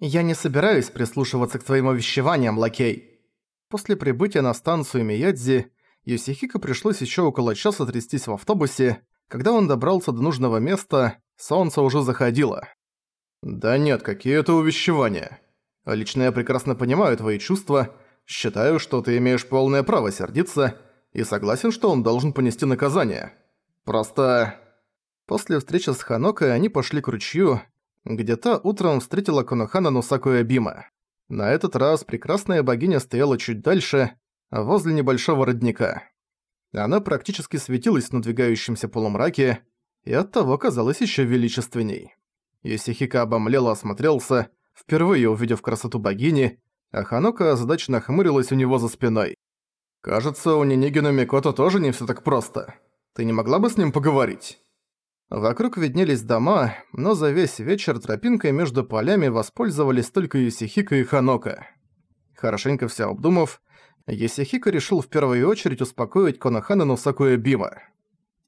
«Я не собираюсь прислушиваться к твоим увещеваниям, лакей». После прибытия на станцию Миядзи, Юсихико пришлось еще около часа трястись в автобусе. Когда он добрался до нужного места, солнце уже заходило. «Да нет, какие это увещевания. Лично я прекрасно понимаю твои чувства, считаю, что ты имеешь полное право сердиться, и согласен, что он должен понести наказание. Просто...» После встречи с Ханокой они пошли к ручью, где та утром встретила Конохана Нусаку Бима. На этот раз прекрасная богиня стояла чуть дальше, возле небольшого родника. Она практически светилась в надвигающемся полумраке, и оттого казалась еще величественней. Исихика обомлело осмотрелся, впервые увидев красоту богини, а Ханока озадаченно хмурилась у него за спиной. «Кажется, у Нинигина Микото тоже не все так просто. Ты не могла бы с ним поговорить?» Вокруг виднелись дома, но за весь вечер тропинкой между полями воспользовались только Юсихика и Ханока. Хорошенько все обдумав, Юсихика решил в первую очередь успокоить Конохана Нусакуя Бима.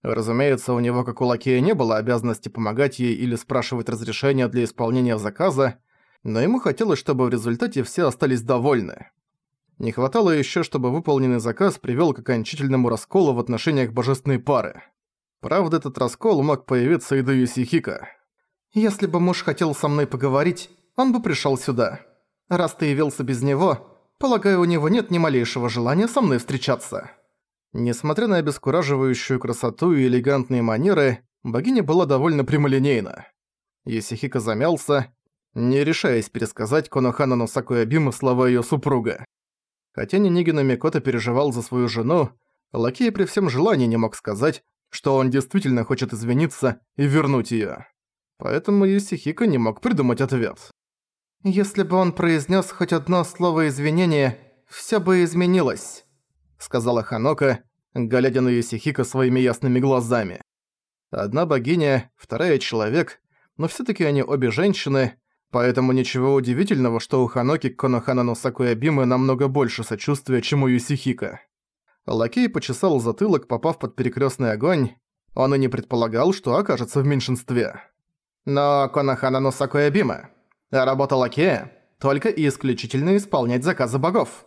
Разумеется, у него, как у лакея, не было обязанности помогать ей или спрашивать разрешения для исполнения заказа, но ему хотелось, чтобы в результате все остались довольны. Не хватало еще, чтобы выполненный заказ привел к окончательному расколу в отношениях божественной пары. Правда, этот раскол мог появиться и до Юсихика. «Если бы муж хотел со мной поговорить, он бы пришёл сюда. Раз ты явился без него, полагаю, у него нет ни малейшего желания со мной встречаться». Несмотря на обескураживающую красоту и элегантные манеры, богиня была довольно прямолинейна. Юсихика замялся, не решаясь пересказать Конохана Носаку Ябиму слова её супруга. Хотя Нинигина Микото переживал за свою жену, Лакей при всем желании не мог сказать, что он действительно хочет извиниться и вернуть её. Поэтому Юсихико не мог придумать ответ. «Если бы он произнес хоть одно слово извинения, всё бы изменилось», сказала Ханока, глядя на Юсихико своими ясными глазами. Одна богиня, вторая человек, но всё-таки они обе женщины, поэтому ничего удивительного, что у Ханоки к Конохана Носакуябимы намного больше сочувствия, чем у Юсихико. Лакей почесал затылок, попав под перекрёстный огонь. Он и не предполагал, что окажется в меньшинстве. Но Конахана Носакуя Бима. Работа лакея – только и исключительно исполнять заказы богов.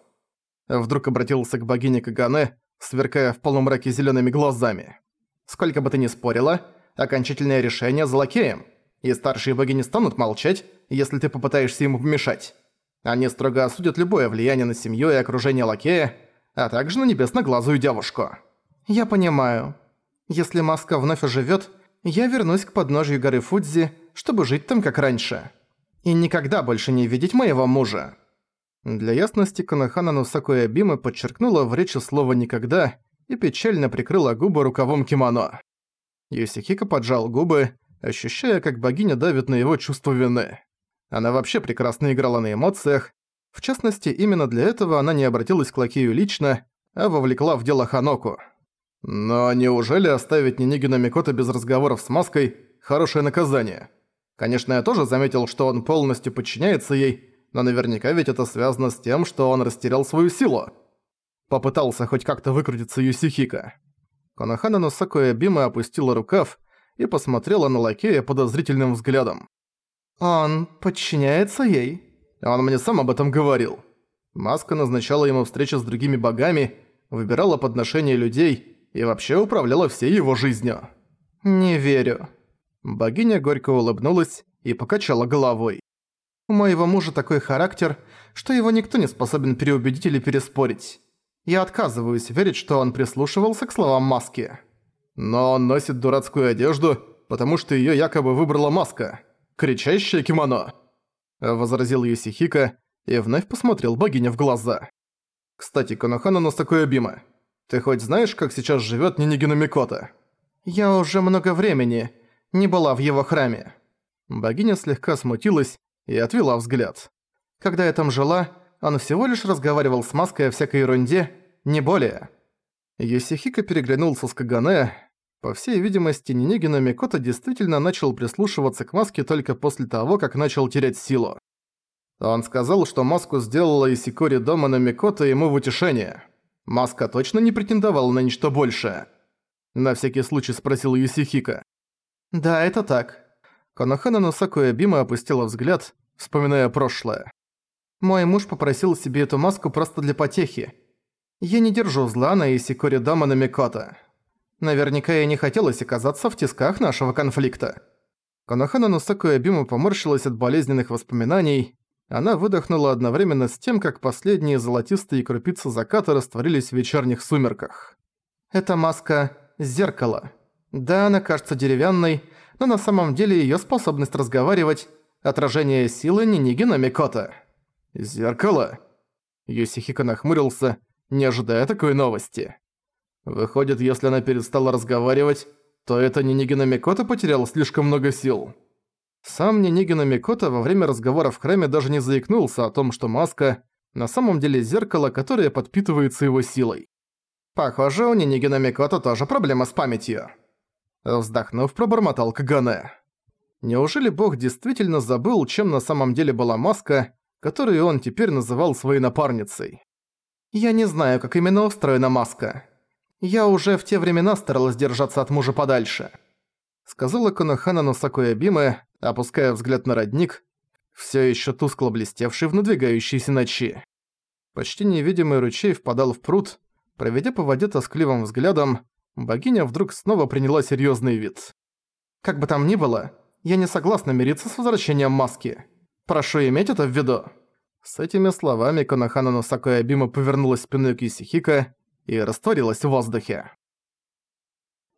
Вдруг обратился к богине Кагане, сверкая в полумраке зелёными глазами. Сколько бы ты ни спорила, окончательное решение за лакеем. И старшие боги не станут молчать, если ты попытаешься ему помешать. Они строго осудят любое влияние на семью и окружение лакея, а также на небесноглазую девушку. Я понимаю. Если маска вновь оживёт, я вернусь к подножью горы Фудзи, чтобы жить там как раньше. И никогда больше не видеть моего мужа. Для ясности Канахана Нусакуя Бима подчеркнула в речи слово «никогда» и печально прикрыла губы рукавом кимоно. Юсихика поджал губы, ощущая, как богиня давит на его чувство вины. Она вообще прекрасно играла на эмоциях, в частности, именно для этого она не обратилась к Лакею лично, а вовлекла в дело Ханоку. Но неужели оставить Нинигина Микота без разговоров с маской – хорошее наказание? Конечно, я тоже заметил, что он полностью подчиняется ей, но наверняка ведь это связано с тем, что он растерял свою силу. Попытался хоть как-то выкрутиться Юсихика. Конохана Носакуя Бима опустила рукав и посмотрела на Лакея подозрительным взглядом. «Он подчиняется ей?» Он мне сам об этом говорил. Маска назначала ему встречи с другими богами, выбирала подношения людей и вообще управляла всей его жизнью. «Не верю». Богиня горько улыбнулась и покачала головой. «У моего мужа такой характер, что его никто не способен переубедить или переспорить. Я отказываюсь верить, что он прислушивался к словам маски. Но он носит дурацкую одежду, потому что её якобы выбрала маска. Кричащее кимоно. Возразил Юсихика и вновь посмотрел богине в глаза. «Кстати, Конохана Носакуэбима, ты хоть знаешь, как сейчас живёт Нинигина Микота?» «Я уже много времени не была в его храме». Богиня слегка смутилась и отвела взгляд. «Когда я там жила, он всего лишь разговаривал с маской о всякой ерунде, не более». Юсихика переглянулся с Кагане. По всей видимости, Нинигина Микото действительно начал прислушиваться к маске только после того, как начал терять силу. Он сказал, что маску сделала Исикори дома на Микото ему в утешение. Маска точно не претендовала на ничто большее. На всякий случай спросил Юсихика. «Да, это так». Конохана Носакуя Бима опустила взгляд, вспоминая прошлое. «Мой муж попросил себе эту маску просто для потехи. Я не держу зла на Исикори Дома на Микото. Наверняка ей не хотелось оказаться в тисках нашего конфликта». Конохана Нусаку Ябима поморщилась от болезненных воспоминаний. Она выдохнула одновременно с тем, как последние золотистые крупицы заката растворились в вечерних сумерках. «Эта маска – зеркало. Да, она кажется деревянной, но на самом деле её способность разговаривать – отражение силы Ниниги Намикота». «Зеркало?» Юсихико нахмурился, не ожидая такой новости. «Выходит, если она перестала разговаривать, то это Нинигина Микото потерял слишком много сил. Сам Нинигина Микото во время разговора в храме даже не заикнулся о том, что маска на самом деле зеркало, которое подпитывается его силой. Похоже, у Нинигина Микото тоже проблема с памятью. Вздохнув, пробормотал Кагане. Неужели бог действительно забыл, чем на самом деле была маска, которую он теперь называл своей напарницей? Я не знаю, как именно устроена маска. Я уже в те времена старалась держаться от мужа подальше», сказала Конохана Носакуя Биме, опуская взгляд на родник, все еще тускло блестевший в надвигающейся ночи. Почти невидимый ручей впадал в пруд, проведя по воде тоскливым взглядом, богиня вдруг снова приняла серьезный вид. «Как бы там ни было, я не согласна мириться с возвращением маски. Прошу иметь это в виду». С этими словами Конохана Носакуя Бима повернулась спиной к Исихика и растворилась в воздухе.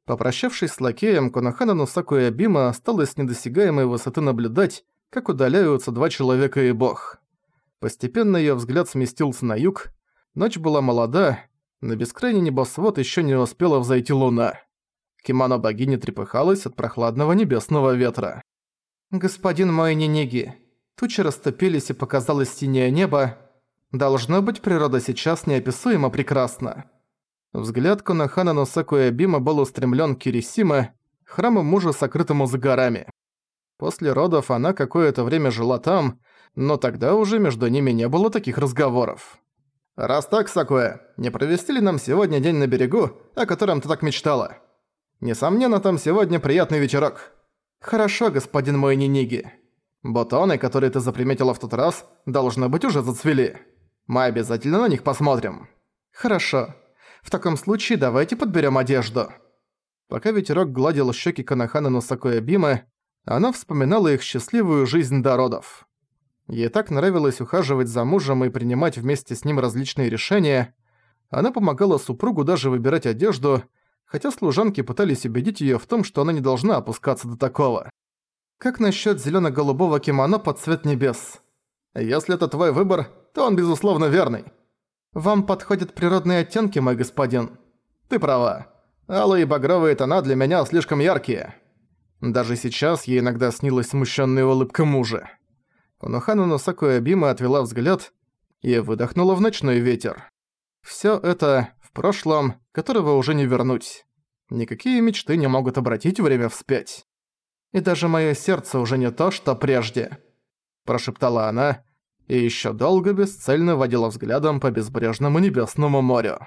Попрощавшись с лакеем, Конохана Нусаку и Абима осталось с недосягаемой высоты наблюдать, как удаляются два человека и бог. Постепенно её взгляд сместился на юг, ночь была молода, на бескрайний небосвод ещё не успела взойти луна. Кимано богини трепыхалась от прохладного небесного ветра. «Господин мой Нинеги, тучи растопились и показалось синее небо. Должно быть, природа сейчас неописуемо прекрасна». Взгляд Конохана Носаку и Абима был устремлен к Кирисиме, храму мужа, сокрытому за горами. После родов она какое-то время жила там, но тогда уже между ними не было таких разговоров. «Раз так, Сакуэ, не провести ли нам сегодня день на берегу, о котором ты так мечтала? Несомненно, там сегодня приятный вечерок». «Хорошо, господин мой Ниниги. Бутоны, которые ты заприметила в тот раз, должны быть уже зацвели. Мы обязательно на них посмотрим». «Хорошо. В таком случае давайте подберем одежду». Пока ветерок гладил щеки Канахана Носакоя Бимы, она вспоминала их счастливую жизнь до родов. Ей так нравилось ухаживать за мужем и принимать вместе с ним различные решения. Она помогала супругу даже выбирать одежду, хотя служанки пытались убедить её в том, что она не должна опускаться до такого. Как насчёт зелено-голубого кимоно под цвет небес? Если это твой выбор, то он безусловно верный. «Вам подходят природные оттенки, мой господин». «Ты права. Алые багровые тона для меня слишком яркие». Даже сейчас ей иногда снилась смущенная улыбка мужа. Конохана Носаку Абима отвела взгляд и выдохнула в ночной ветер. Всё это в прошлом, которого уже не вернуть. Никакие мечты не могут обратить время вспять. «И даже моё сердце уже не то, что прежде», – прошептала она, и ещё долго бесцельно водила взглядом по безбрежному небесному морю.